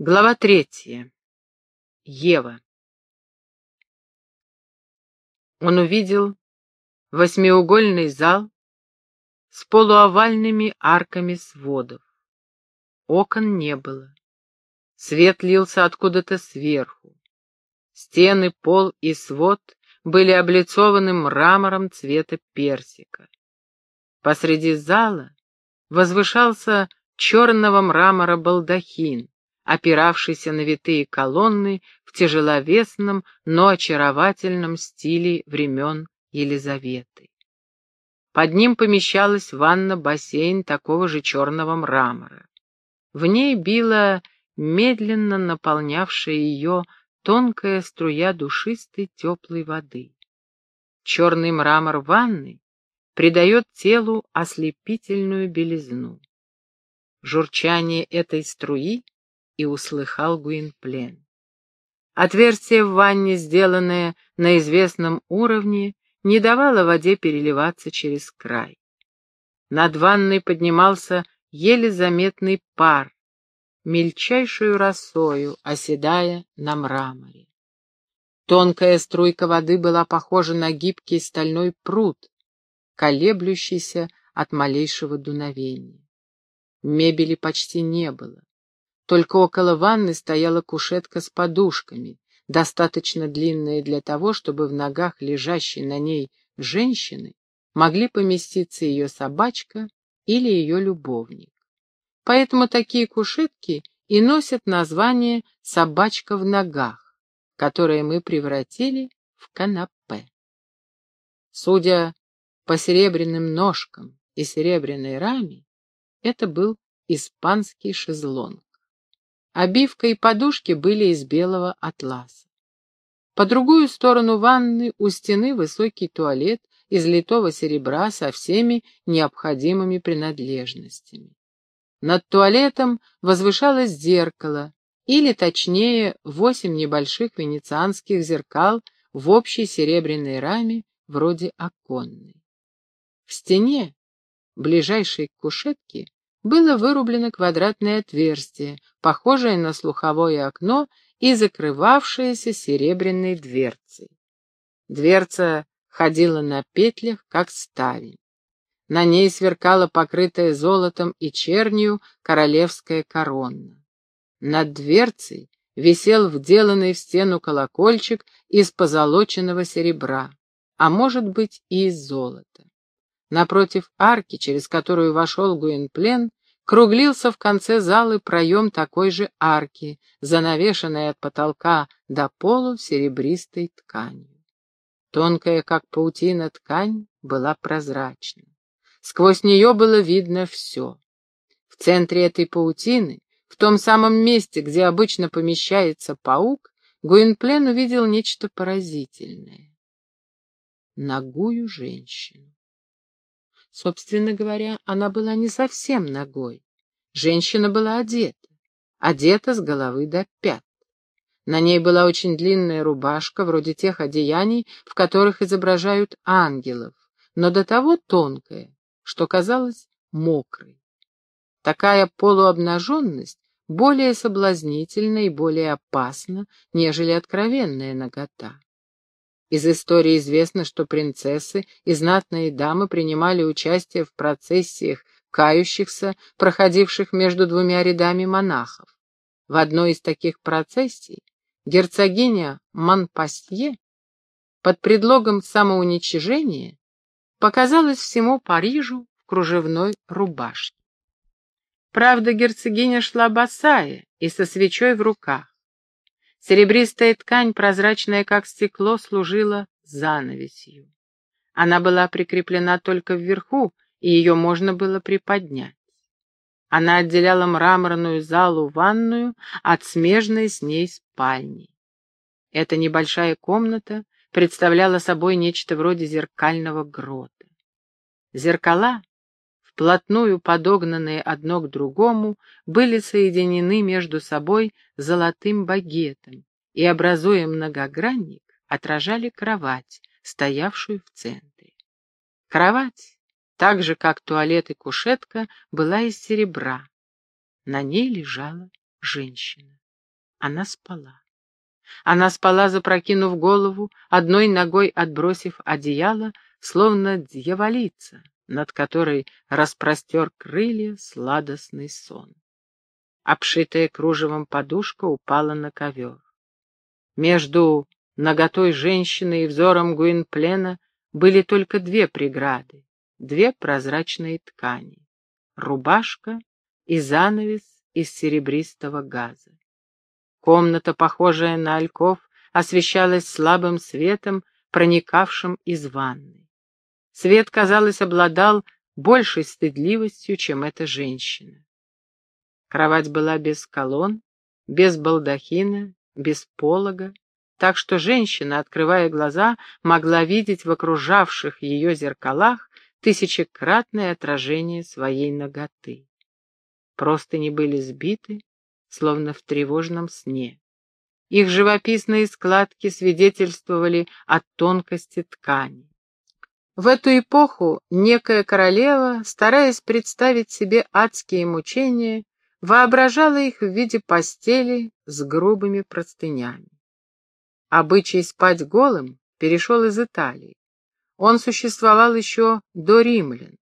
Глава третья. Ева. Он увидел восьмиугольный зал с полуовальными арками сводов. Окон не было. Свет лился откуда-то сверху. Стены, пол и свод были облицованы мрамором цвета персика. Посреди зала возвышался черного мрамора балдахин, опиравшийся на витые колонны в тяжеловесном, но очаровательном стиле времен Елизаветы. Под ним помещалась ванна-бассейн такого же черного мрамора. В ней била медленно наполнявшая ее тонкая струя душистой теплой воды. Черный мрамор ванны придает телу ослепительную белизну. Журчание этой струи и услыхал Гуинплен. Отверстие в ванне, сделанное на известном уровне, не давало воде переливаться через край. Над ванной поднимался еле заметный пар, мельчайшую росою, оседая на мраморе. Тонкая струйка воды была похожа на гибкий стальной пруд, колеблющийся от малейшего дуновения. Мебели почти не было. Только около ванны стояла кушетка с подушками, достаточно длинная для того, чтобы в ногах лежащей на ней женщины могли поместиться ее собачка или ее любовник. Поэтому такие кушетки и носят название «собачка в ногах», которое мы превратили в канапе. Судя по серебряным ножкам и серебряной раме, это был испанский шезлонг. Обивка и подушки были из белого атласа. По другую сторону ванны у стены высокий туалет из литого серебра со всеми необходимыми принадлежностями. Над туалетом возвышалось зеркало, или, точнее, восемь небольших венецианских зеркал в общей серебряной раме, вроде оконной. В стене, ближайшей к кушетке, было вырублено квадратное отверстие, похожее на слуховое окно и закрывавшееся серебряной дверцей. Дверца ходила на петлях, как ставень. На ней сверкала покрытая золотом и чернью королевская корона. Над дверцей висел вделанный в стену колокольчик из позолоченного серебра, а может быть и из золота. Напротив арки, через которую вошел Гуинплен, круглился в конце залы проем такой же арки, занавешенной от потолка до полу серебристой тканью. Тонкая, как паутина, ткань была прозрачна. Сквозь нее было видно все. В центре этой паутины, в том самом месте, где обычно помещается паук, Гуинплен увидел нечто поразительное. Ногую женщину. Собственно говоря, она была не совсем ногой. Женщина была одета, одета с головы до пят. На ней была очень длинная рубашка, вроде тех одеяний, в которых изображают ангелов, но до того тонкая, что казалась мокрой. Такая полуобнаженность более соблазнительна и более опасна, нежели откровенная нагота. Из истории известно, что принцессы и знатные дамы принимали участие в процессиях кающихся, проходивших между двумя рядами монахов. В одной из таких процессий герцогиня Монпасье под предлогом самоуничижения показалась всему Парижу в кружевной рубашке. Правда, герцогиня шла босая и со свечой в руках. Серебристая ткань, прозрачная как стекло, служила занавесью. Она была прикреплена только вверху, и ее можно было приподнять. Она отделяла мраморную залу-ванную от смежной с ней спальни. Эта небольшая комната представляла собой нечто вроде зеркального грота. Зеркала, вплотную подогнанные одно к другому, были соединены между собой золотым багетом и, образуя многогранник, отражали кровать, стоявшую в центре. Кровать, так же как туалет и кушетка, была из серебра. На ней лежала женщина. Она спала. Она спала, запрокинув голову, одной ногой отбросив одеяло, словно дьяволица, над которой распростер крылья сладостный сон. Обшитая кружевом подушка упала на ковер. Между наготой женщины и взором Гуинплена были только две преграды, две прозрачные ткани — рубашка и занавес из серебристого газа. Комната, похожая на альков, освещалась слабым светом, проникавшим из ванны. Свет, казалось, обладал большей стыдливостью, чем эта женщина. Кровать была без колонн, без балдахина, без полога, так что женщина, открывая глаза, могла видеть в окружавших ее зеркалах тысячекратное отражение своей ноготы. Простыни были сбиты, словно в тревожном сне. Их живописные складки свидетельствовали о тонкости ткани. В эту эпоху некая королева, стараясь представить себе адские мучения, воображала их в виде постели с грубыми простынями. Обычай спать голым перешел из Италии. Он существовал еще до римлян.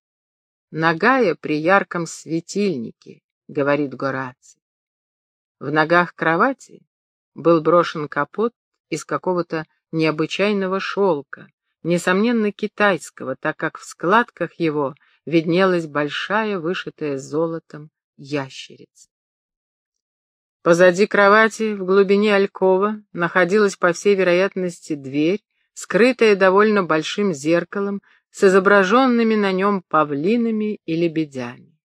Нагая при ярком светильнике, говорит Гораций. В ногах кровати был брошен капот из какого-то необычайного шелка, несомненно китайского, так как в складках его виднелась большая, вышитая золотом, ящерица. Позади кровати, в глубине алькова, находилась, по всей вероятности, дверь, скрытая довольно большим зеркалом с изображенными на нем павлинами и лебедями.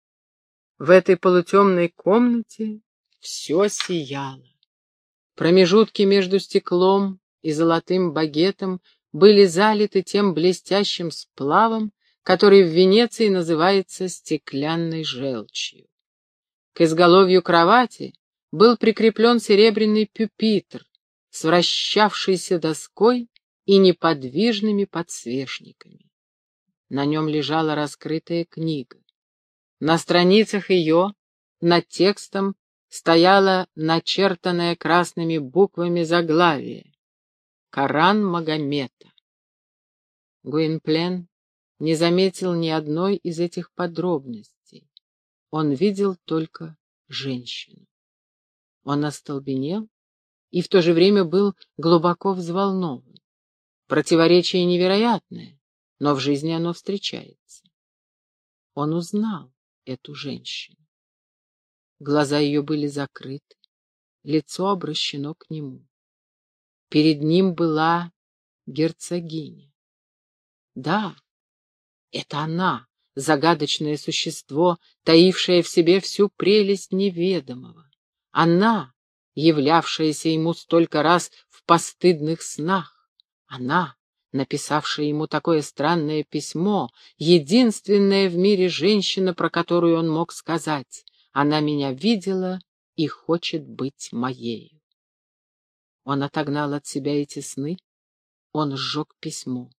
В этой полутемной комнате все сияло. Промежутки между стеклом и золотым багетом были залиты тем блестящим сплавом, который в Венеции называется стеклянной желчью. К изголовью кровати был прикреплен серебряный пюпитр с вращавшейся доской и неподвижными подсвечниками. На нем лежала раскрытая книга. На страницах ее, над текстом, стояло начертанное красными буквами заглавие «Коран Магомета». Гуинплен не заметил ни одной из этих подробностей. Он видел только женщину. Он остолбенел и в то же время был глубоко взволнован. Противоречие невероятное, но в жизни оно встречается. Он узнал эту женщину. Глаза ее были закрыты, лицо обращено к нему. Перед ним была герцогиня. Да, это она, загадочное существо, таившее в себе всю прелесть неведомого. Она, являвшаяся ему столько раз в постыдных снах. Она, написавшая ему такое странное письмо, единственная в мире женщина, про которую он мог сказать она меня видела и хочет быть моею. Он отогнал от себя эти сны, он сжег письмо.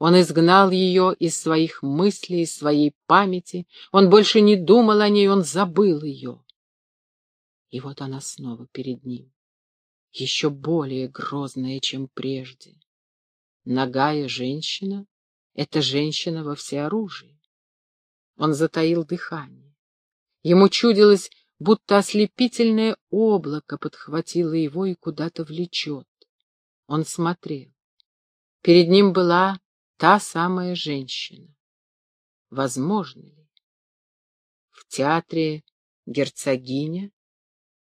Он изгнал ее из своих мыслей, из своей памяти. Он больше не думал о ней, он забыл ее. И вот она снова перед ним, еще более грозная, чем прежде. Нагая женщина — это женщина во всеоружии. Он затаил дыхание. Ему чудилось, будто ослепительное облако подхватило его и куда-то влечет. Он смотрел. Перед ним была та самая женщина. Возможно ли? В театре герцогиня,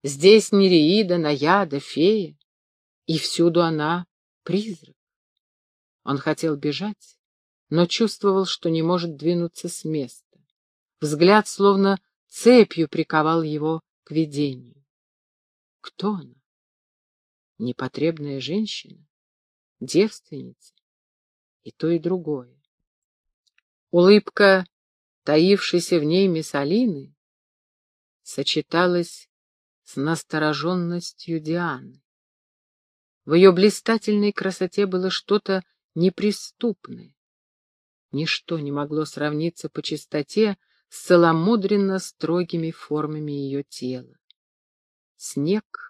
здесь Нереида, Наяда, фея, и всюду она призрак. Он хотел бежать, но чувствовал, что не может двинуться с места. Взгляд словно цепью приковал его к видению. Кто она? Непотребная женщина? Девственница? И то, и другое. Улыбка, таившейся в ней Миссалины, сочеталась с настороженностью Дианы. В ее блистательной красоте было что-то неприступное. Ничто не могло сравниться по чистоте с целомудренно строгими формами ее тела. Снег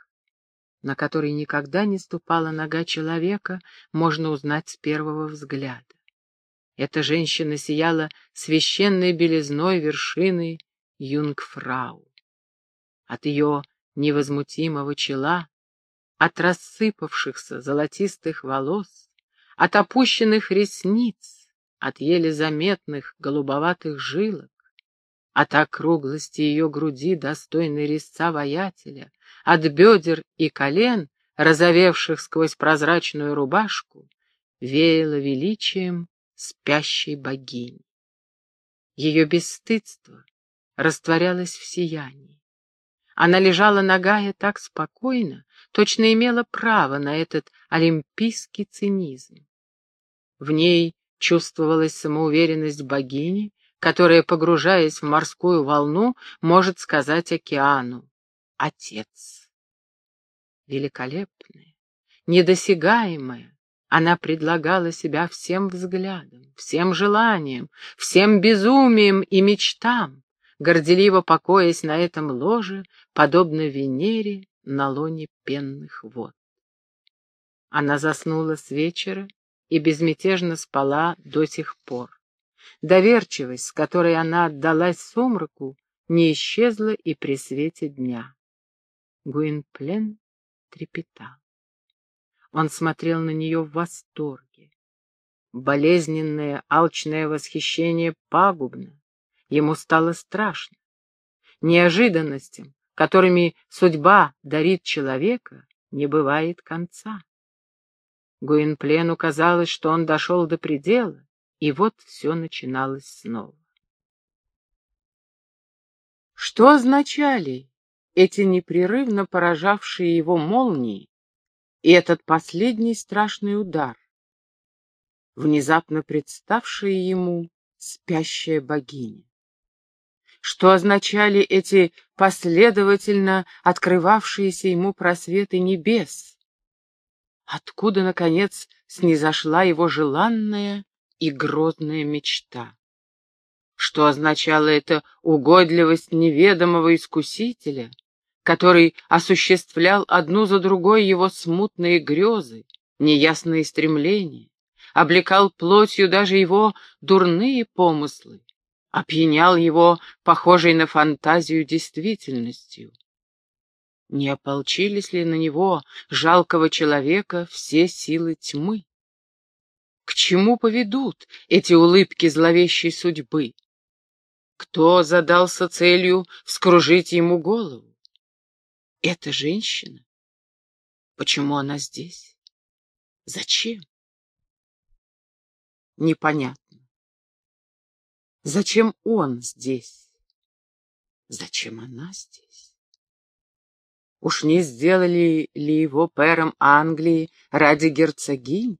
на который никогда не ступала нога человека, можно узнать с первого взгляда. Эта женщина сияла священной белизной вершины Юнгфрау. От ее невозмутимого чела, от рассыпавшихся золотистых волос, от опущенных ресниц, от еле заметных голубоватых жилок, от округлости ее груди, достойной резца воятеля, от бедер и колен, разовевших сквозь прозрачную рубашку, веяло величием спящей богини. Ее бесстыдство растворялось в сиянии. Она лежала нагая так спокойно, точно имела право на этот олимпийский цинизм. В ней чувствовалась самоуверенность богини, которая, погружаясь в морскую волну, может сказать океану «Отец». Великолепная, недосягаемая, она предлагала себя всем взглядам, всем желаниям, всем безумиям и мечтам, горделиво покоясь на этом ложе, подобно Венере на лоне пенных вод. Она заснула с вечера и безмятежно спала до сих пор. Доверчивость, с которой она отдалась сумраку, не исчезла и при свете дня. Гуинплен трепетал. Он смотрел на нее в восторге. Болезненное, алчное восхищение пагубно. Ему стало страшно. Неожиданностям, которыми судьба дарит человека, не бывает конца. Гуинплену казалось, что он дошел до предела, и вот все начиналось снова. Что означали эти непрерывно поражавшие его молнии и этот последний страшный удар, внезапно представшая ему спящая богиня? Что означали эти последовательно открывавшиеся ему просветы небес? Откуда, наконец, снизошла его желанная и грозная мечта. Что означала эта угодливость неведомого искусителя, который осуществлял одну за другой его смутные грезы, неясные стремления, облекал плотью даже его дурные помыслы, опьянял его, похожей на фантазию, действительностью. Не ополчились ли на него, жалкого человека, все силы тьмы? К чему поведут эти улыбки зловещей судьбы? Кто задался целью вскружить ему голову? Эта женщина? Почему она здесь? Зачем? Непонятно. Зачем он здесь? Зачем она здесь? Уж не сделали ли его пэром Англии ради герцогинь?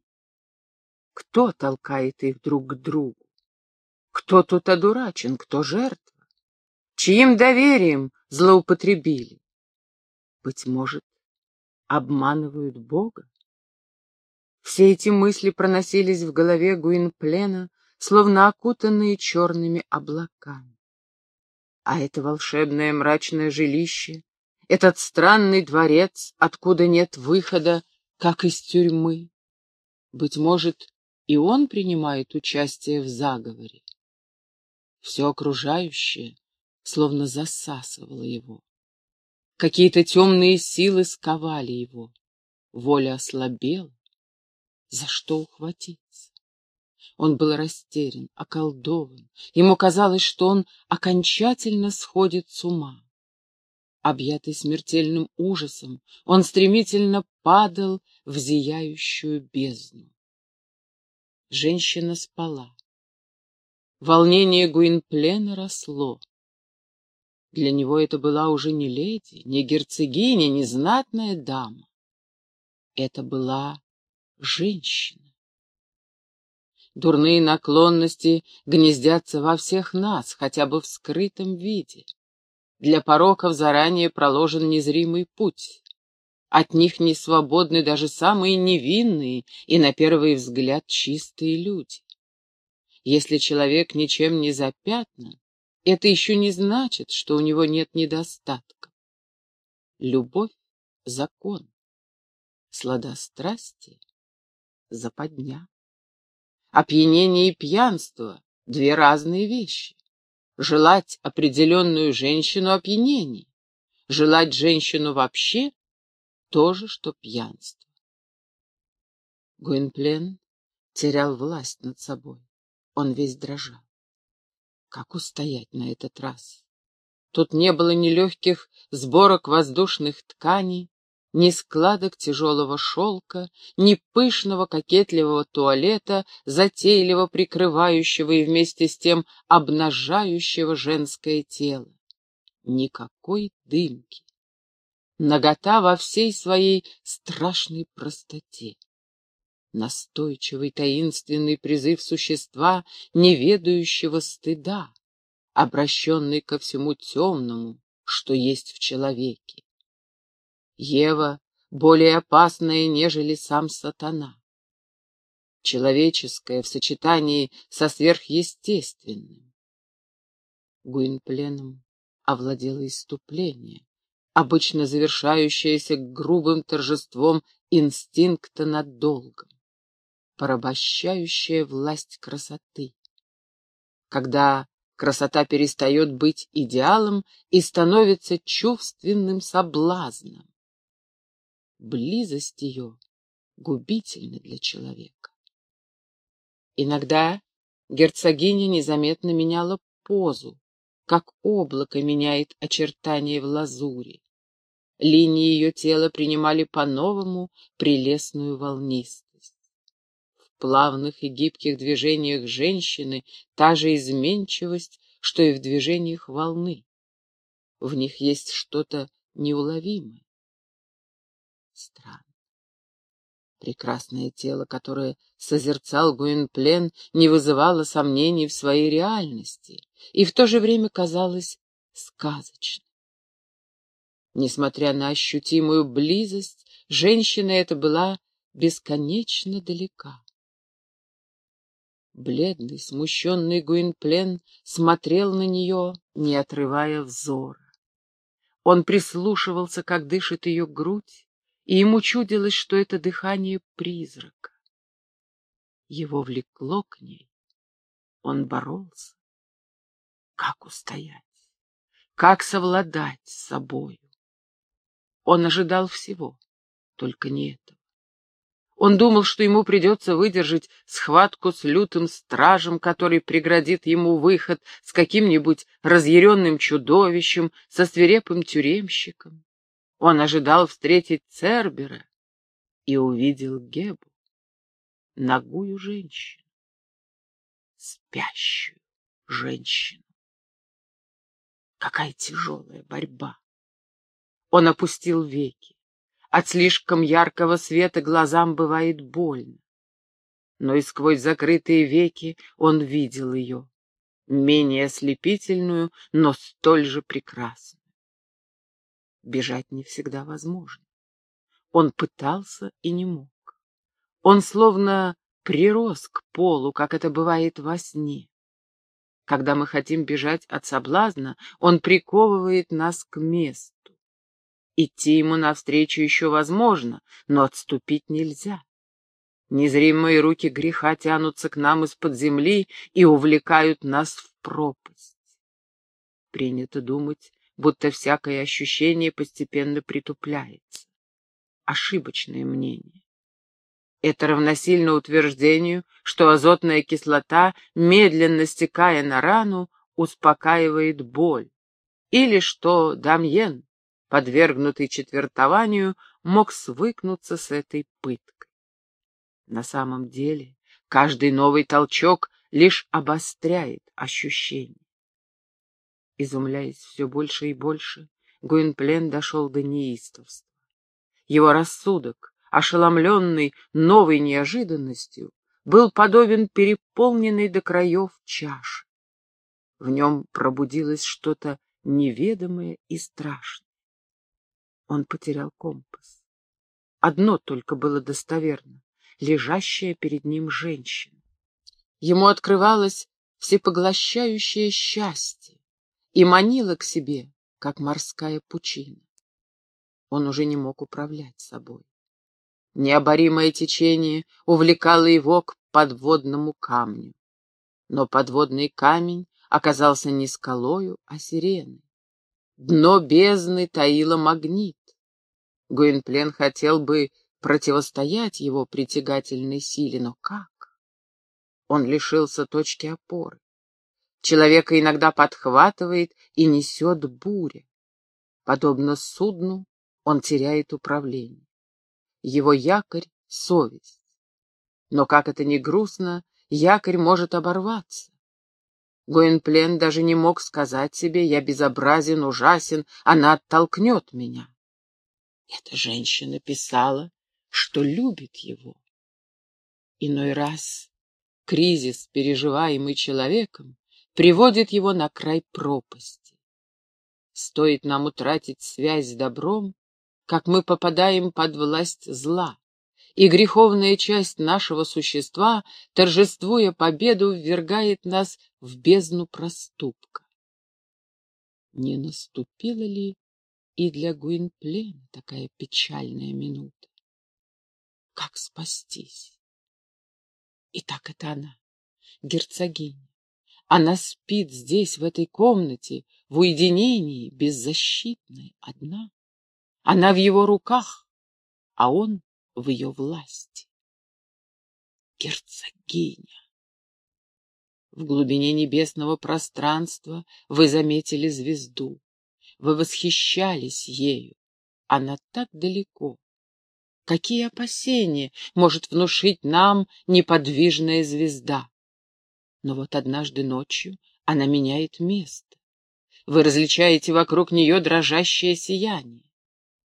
Кто толкает их друг к другу? Кто тут одурачен, кто жертва? Чьим доверием злоупотребили? Быть может, обманывают Бога? Все эти мысли проносились в голове Гуинплена, словно окутанные черными облаками. А это волшебное мрачное жилище, этот странный дворец, откуда нет выхода, как из тюрьмы. Быть может, и он принимает участие в заговоре. Все окружающее словно засасывало его. Какие-то темные силы сковали его. Воля ослабела. За что ухватиться? Он был растерян, околдован. Ему казалось, что он окончательно сходит с ума. Объятый смертельным ужасом, он стремительно падал в зияющую бездну. Женщина спала. Волнение Гуинплена росло. Для него это была уже не леди, не герцогиня, не знатная дама. Это была женщина. Дурные наклонности гнездятся во всех нас, хотя бы в скрытом виде. Для пороков заранее проложен незримый путь. От них не свободны даже самые невинные и, на первый взгляд, чистые люди. Если человек ничем не запятнан, это еще не значит, что у него нет недостатков. Любовь — закон. Сладострастие — западня. Опьянение и пьянство — две разные вещи. Желать определенную женщину — опьянение. Желать женщину вообще — то же, что пьянство. Гуинплен терял власть над собой. Он весь дрожал. Как устоять на этот раз? Тут не было ни легких сборок воздушных тканей, ни складок тяжелого шелка, ни пышного кокетливого туалета, затейливо прикрывающего и вместе с тем обнажающего женское тело. Никакой дымки. Нагота во всей своей страшной простоте. Настойчивый таинственный призыв существа, не ведающего стыда, обращенный ко всему темному, что есть в человеке. Ева более опасная, нежели сам сатана. Человеческое в сочетании со сверхъестественным. Гуинпленом овладело иступление, обычно завершающееся грубым торжеством инстинкта над долгом, порабощающая власть красоты. Когда красота перестает быть идеалом и становится чувственным соблазном близость ее губительна для человека. Иногда герцогиня незаметно меняла позу, как облако меняет очертания в лазури. Линии ее тела принимали по-новому прелестную волнистость. В плавных и гибких движениях женщины та же изменчивость, что и в движениях волны. В них есть что-то неуловимое. Странно. Прекрасное тело, которое созерцал Гуинплен, не вызывало сомнений в своей реальности и в то же время казалось сказочным. Несмотря на ощутимую близость, женщина эта была бесконечно далека. Бледный, смущенный Гуинплен смотрел на нее, не отрывая взора. Он прислушивался, как дышит ее грудь, и ему чудилось, что это дыхание призрака. Его влекло к ней. Он боролся. Как устоять? Как совладать с собою? Он ожидал всего, только не этого. Он думал, что ему придется выдержать схватку с лютым стражем, который преградит ему выход с каким-нибудь разъяренным чудовищем, со свирепым тюремщиком. Он ожидал встретить Цербера и увидел Гебу, ногую женщину, спящую женщину. Какая тяжелая борьба! Он опустил веки. От слишком яркого света глазам бывает больно. Но и сквозь закрытые веки он видел ее, менее ослепительную, но столь же прекрасную. Бежать не всегда возможно. Он пытался и не мог. Он словно прирос к полу, как это бывает во сне. Когда мы хотим бежать от соблазна, он приковывает нас к месту. Идти ему навстречу еще возможно, но отступить нельзя. Незримые руки греха тянутся к нам из-под земли и увлекают нас в пропасть. Принято думать, будто всякое ощущение постепенно притупляется. Ошибочное мнение. Это равносильно утверждению, что азотная кислота, медленно стекая на рану, успокаивает боль, или что Дамьен, подвергнутый четвертованию, мог свыкнуться с этой пыткой. На самом деле, каждый новый толчок лишь обостряет ощущение. Изумляясь все больше и больше, Гуинплен дошел до неистовства. Его рассудок, ошеломленный новой неожиданностью, был подобен переполненной до краев чаши. В нем пробудилось что-то неведомое и страшное. Он потерял компас. Одно только было достоверно — лежащая перед ним женщина. Ему открывалось всепоглощающее счастье, и манила к себе, как морская пучина. Он уже не мог управлять собой. Необоримое течение увлекало его к подводному камню. Но подводный камень оказался не скалою, а сиреной. Дно бездны таило магнит. Гуинплен хотел бы противостоять его притягательной силе, но как? Он лишился точки опоры. Человека иногда подхватывает и несет буря. Подобно судну, он теряет управление. Его якорь — совесть. Но как это ни грустно, якорь может оборваться. Гуинплен даже не мог сказать себе «я безобразен, ужасен, она оттолкнет меня». Эта женщина писала, что любит его. Иной раз кризис, переживаемый человеком, приводит его на край пропасти. Стоит нам утратить связь с добром, как мы попадаем под власть зла, и греховная часть нашего существа, торжествуя победу, ввергает нас в бездну проступка. Не наступила ли и для Гуинплена такая печальная минута? Как спастись? И так это она, герцогиня. Она спит здесь, в этой комнате, в уединении, беззащитной, одна. Она в его руках, а он в ее власти. Герцогиня. В глубине небесного пространства вы заметили звезду. Вы восхищались ею. Она так далеко. Какие опасения может внушить нам неподвижная звезда? Но вот однажды ночью она меняет место. Вы различаете вокруг нее дрожащее сияние.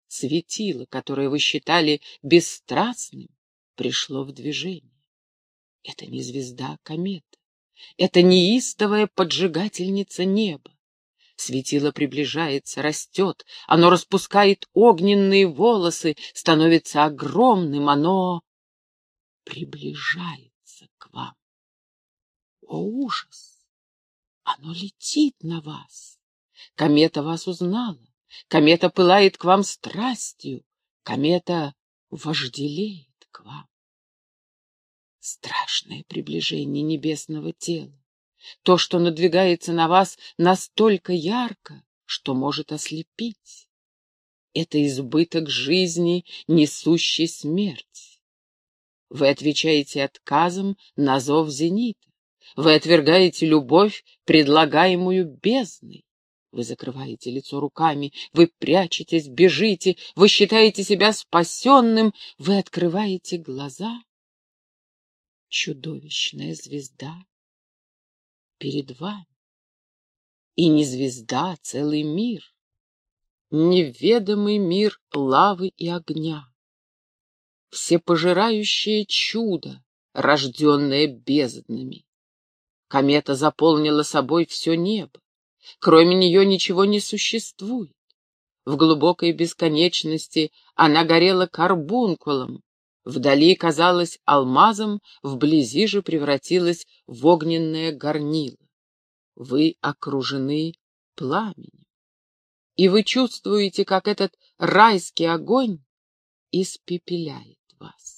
Светило, которое вы считали бесстрастным, пришло в движение. Это не звезда, а комета. Это неистовая поджигательница неба. Светило приближается, растет, оно распускает огненные волосы, становится огромным, оно приближается к вам. О, ужас! Оно летит на вас. Комета вас узнала. Комета пылает к вам страстью. Комета вожделеет к вам. Страшное приближение небесного тела. То, что надвигается на вас настолько ярко, что может ослепить. Это избыток жизни, несущий смерть. Вы отвечаете отказом на зов зенита. Вы отвергаете любовь, предлагаемую бездной. Вы закрываете лицо руками, вы прячетесь, бежите, вы считаете себя спасенным, вы открываете глаза. Чудовищная звезда перед вами. И не звезда, а целый мир. Неведомый мир лавы и огня. Всепожирающее чудо, рожденное безднами. Комета заполнила собой все небо. Кроме нее ничего не существует. В глубокой бесконечности она горела карбункулом, вдали казалась алмазом, вблизи же превратилась в огненное горнило. Вы окружены пламенем, и вы чувствуете, как этот райский огонь испепеляет вас.